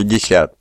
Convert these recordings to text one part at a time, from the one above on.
50.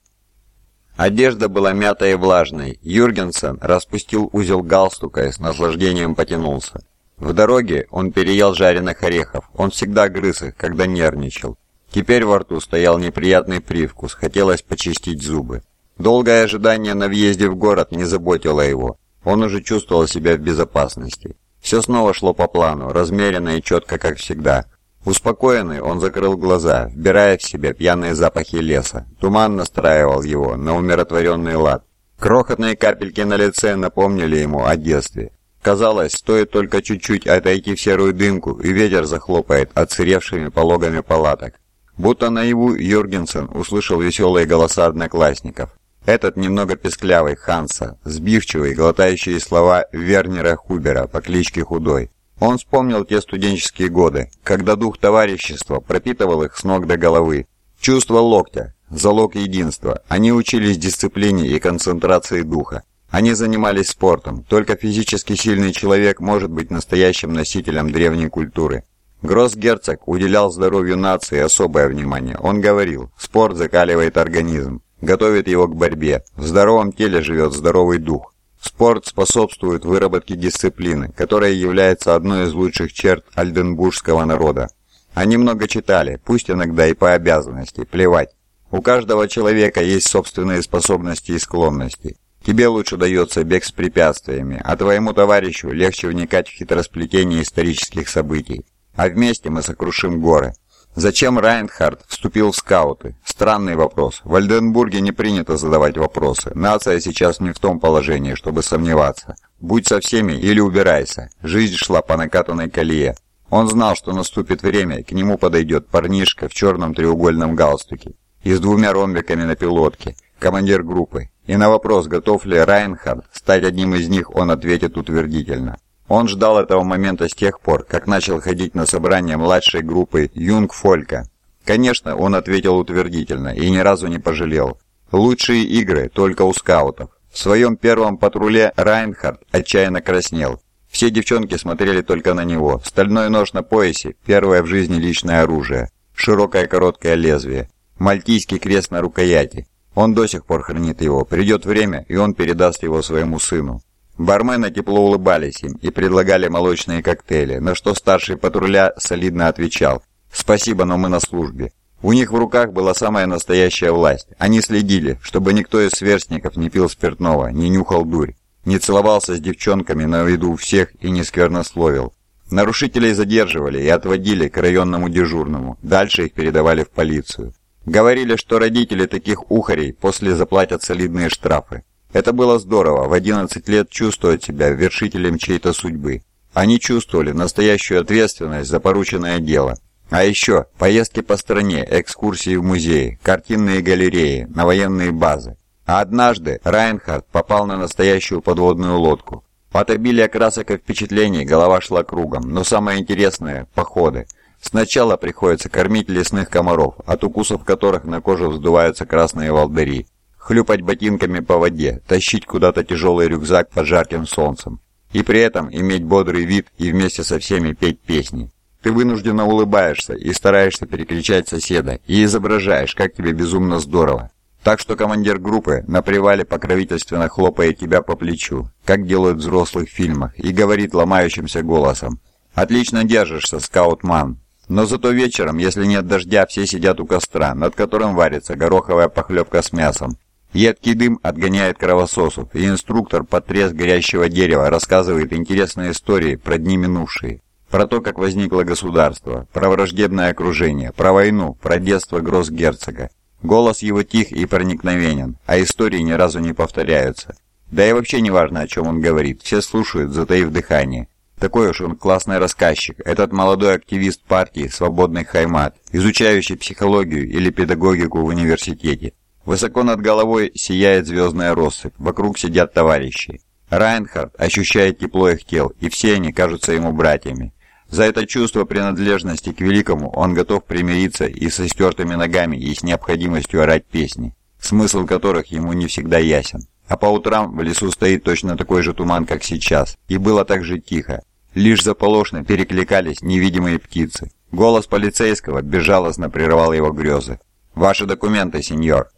Одежда была мятой и влажной. Юргенсен распустил узел галстука и с наслаждением потянулся. В дороге он переел жареных орехов. Он всегда грыз их, когда нервничал. Теперь во рту стоял неприятный привкус, хотелось почистить зубы. Долгое ожидание на въезде в город не заботило его. Он уже чувствовал себя в безопасности. Все снова шло по плану, размеренно и четко, как всегда. Успокоенный, он закрыл глаза, вбирая в себя пьяные запахи леса. Туман настраивал его на умиротворенный лад. Крохотные капельки на лице напомнили ему о детстве. Казалось, стоит только чуть-чуть отойти в серую дымку, и ветер захлопает отсыревшими пологами палаток. Будто наяву Юргенсен услышал веселые голоса одноклассников. Этот немного песклявый Ханса, сбивчивый, глотающий слова Вернера Хубера по кличке Худой. Он вспомнил те студенческие годы, когда дух товарищества пропитывал их с ног до головы. Чувство локтя, залог единства. Они учились дисциплине и концентрации духа. Они занимались спортом. Только физически сильный человек может быть настоящим носителем древней культуры. Гроссгерцог уделял здоровью нации особое внимание. Он говорил, спорт закаливает организм, готовит его к борьбе. В здоровом теле живет здоровый дух. Спорт способствует выработке дисциплины, которая является одной из лучших черт альденбургского народа. Они много читали, пусть иногда и по обязанности, плевать. У каждого человека есть собственные способности и склонности. Тебе лучше дается бег с препятствиями, а твоему товарищу легче вникать в хитросплетение исторических событий. А вместе мы сокрушим горы. Зачем Райнхард вступил в скауты? Странный вопрос. В Альденбурге не принято задавать вопросы. Нация сейчас не в том положении, чтобы сомневаться. Будь со всеми или убирайся. Жизнь шла по накатанной колее. Он знал, что наступит время, и к нему подойдет парнишка в черном треугольном галстуке и с двумя ромбиками на пилотке, командир группы. И на вопрос, готов ли Райнхард стать одним из них, он ответит утвердительно. Он ждал этого момента с тех пор, как начал ходить на собрания младшей группы Юнгфолька. Конечно, он ответил утвердительно и ни разу не пожалел. Лучшие игры только у скаутов. В своем первом патруле Райнхард отчаянно краснел. Все девчонки смотрели только на него. Стальной нож на поясе – первое в жизни личное оружие. Широкое короткое лезвие. Мальтийский крест на рукояти. Он до сих пор хранит его. Придет время, и он передаст его своему сыну. Бармены тепло улыбались им и предлагали молочные коктейли, на что старший патруля солидно отвечал «Спасибо, но мы на службе». У них в руках была самая настоящая власть. Они следили, чтобы никто из сверстников не пил спиртного, не нюхал дурь, не целовался с девчонками на виду у всех и не сквернословил. Нарушителей задерживали и отводили к районному дежурному, дальше их передавали в полицию. Говорили, что родители таких ухарей после заплатят солидные штрафы. Это было здорово, в 11 лет чувствовать себя вершителем чьей-то судьбы. Они чувствовали настоящую ответственность за порученное дело. А еще поездки по стране, экскурсии в музеи, картинные галереи, на военные базы. А однажды Райнхард попал на настоящую подводную лодку. От обилия красок и впечатлений голова шла кругом, но самое интересное – походы. Сначала приходится кормить лесных комаров, от укусов которых на коже вздуваются красные волдыри хлюпать ботинками по воде, тащить куда-то тяжелый рюкзак под жарким солнцем. И при этом иметь бодрый вид и вместе со всеми петь песни. Ты вынужденно улыбаешься и стараешься перекричать соседа, и изображаешь, как тебе безумно здорово. Так что командир группы на привале покровительственно хлопает тебя по плечу, как делают в взрослых фильмах, и говорит ломающимся голосом «Отлично держишься, скаутман». Но зато вечером, если нет дождя, все сидят у костра, над которым варится гороховая похлебка с мясом, Едкий дым отгоняет кровососов, и инструктор под треск горящего дерева рассказывает интересные истории про дни минувшие. Про то, как возникло государство, про враждебное окружение, про войну, про детство гроссгерцога. Голос его тих и проникновенен, а истории ни разу не повторяются. Да и вообще не важно, о чем он говорит, все слушают, затаив дыхание. Такой уж он классный рассказчик, этот молодой активист партии «Свободный Хаймат», изучающий психологию или педагогику в университете. Высоко над головой сияет звездная россыпь, вокруг сидят товарищи. Райнхард ощущает тепло их тел, и все они кажутся ему братьями. За это чувство принадлежности к великому он готов примириться и со стертыми ногами, и с необходимостью орать песни, смысл которых ему не всегда ясен. А по утрам в лесу стоит точно такой же туман, как сейчас, и было так же тихо. Лишь заполошно перекликались невидимые птицы. Голос полицейского безжалостно прерывал его грезы. «Ваши документы, сеньор!»